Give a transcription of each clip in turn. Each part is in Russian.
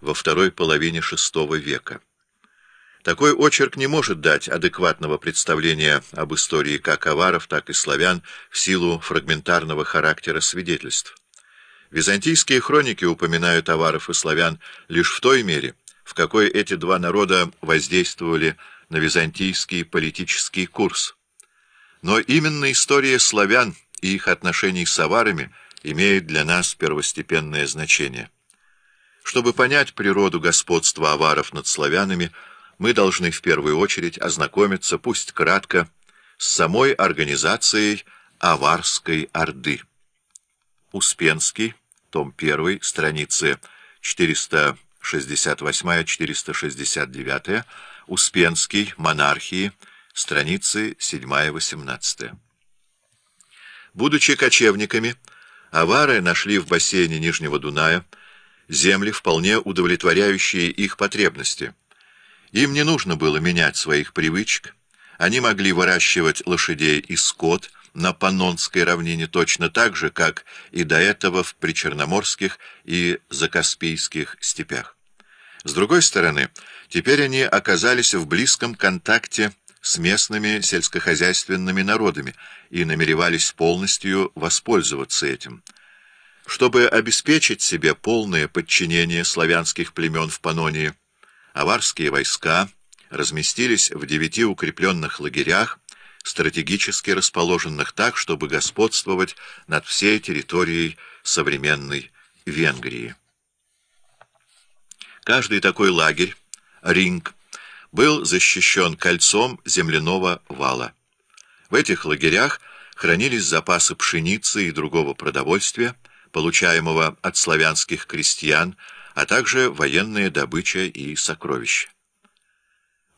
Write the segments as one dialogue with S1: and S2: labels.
S1: во второй половине VI века. Такой очерк не может дать адекватного представления об истории как аваров, так и славян в силу фрагментарного характера свидетельств. Византийские хроники упоминают аваров и славян лишь в той мере, в какой эти два народа воздействовали на византийский политический курс. Но именно история славян и их отношений с аварами имеет для нас первостепенное значение. Чтобы понять природу господства аваров над славянами, мы должны в первую очередь ознакомиться, пусть кратко, с самой организацией Аварской Орды. Успенский, том 1, страницы 468-469, Успенский, монархии, страницы 7-18. Будучи кочевниками, авары нашли в бассейне Нижнего Дуная земли, вполне удовлетворяющие их потребности – им не нужно было менять своих привычек. Они могли выращивать лошадей и скот на Панонской равнине точно так же, как и до этого в причерноморских и закаспийских степях. С другой стороны, теперь они оказались в близком контакте с местными сельскохозяйственными народами и намеревались полностью воспользоваться этим. Чтобы обеспечить себе полное подчинение славянских племен в Панонии, аварские войска разместились в девяти укрепленных лагерях, стратегически расположенных так, чтобы господствовать над всей территорией современной Венгрии. Каждый такой лагерь, ринг, был защищен кольцом земляного вала. В этих лагерях хранились запасы пшеницы и другого продовольствия, получаемого от славянских крестьян, а также военная добыча и сокровища.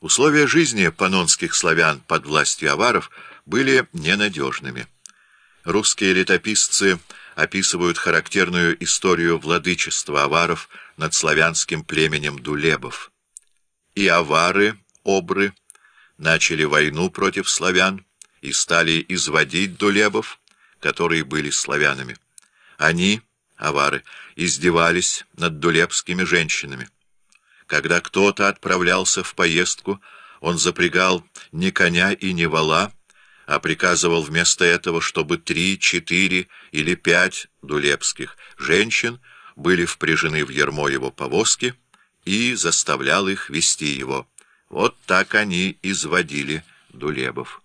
S1: Условия жизни панонских славян под властью аваров были ненадежными. Русские летописцы описывают характерную историю владычества аваров над славянским племенем дулебов. И авары, обры, начали войну против славян и стали изводить дулебов, которые были славянами. Они авары, издевались над дулепскими женщинами. Когда кто-то отправлялся в поездку, он запрягал не коня и не вала, а приказывал вместо этого, чтобы три, четыре или пять дулепских женщин были впряжены в ермо его повозки и заставлял их вести его. Вот так они изводили дулебов.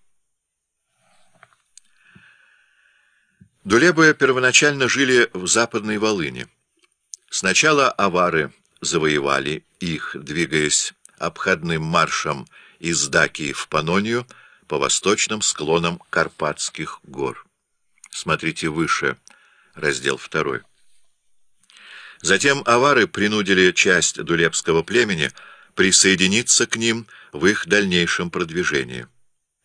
S1: Дулебы первоначально жили в Западной Волыне. Сначала авары завоевали их, двигаясь обходным маршем из Дакии в Панонию по восточным склонам Карпатских гор. Смотрите выше, раздел 2. Затем авары принудили часть дулебского племени присоединиться к ним в их дальнейшем продвижении.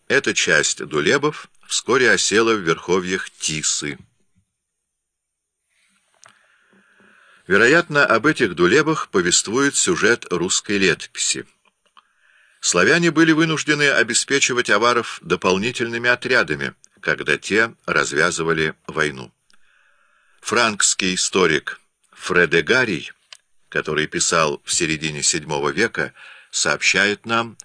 S1: Эта часть дулебов вскоре осела в верховьях Тисы. Вероятно, об этих дулебах повествует сюжет русской летописи. Славяне были вынуждены обеспечивать аваров дополнительными отрядами, когда те развязывали войну. Франкский историк Фредегарий, который писал в середине VII века, сообщает нам,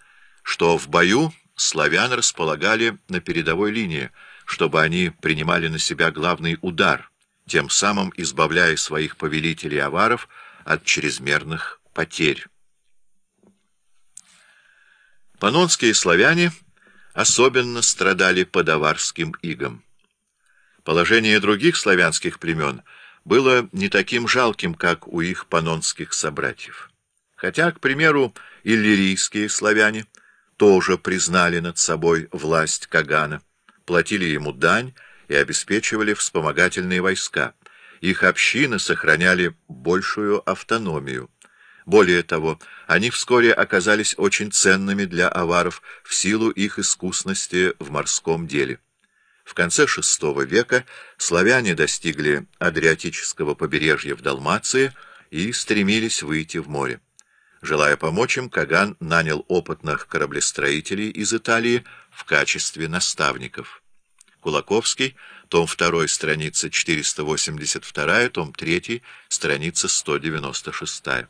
S1: что в бою славян располагали на передовой линии, чтобы они принимали на себя главный удар, тем самым избавляя своих повелителей аваров от чрезмерных потерь. Панонские славяне особенно страдали под аварским игом. Положение других славянских племен было не таким жалким, как у их панонских собратьев. Хотя, к примеру, иллирийские славяне – тоже признали над собой власть Кагана, платили ему дань и обеспечивали вспомогательные войска. Их общины сохраняли большую автономию. Более того, они вскоре оказались очень ценными для аваров в силу их искусности в морском деле. В конце VI века славяне достигли Адриатического побережья в Далмации и стремились выйти в море. Желая помочь им, Каган нанял опытных кораблестроителей из Италии в качестве наставников. Кулаковский, том 2, страница 482, том 3, страница 196.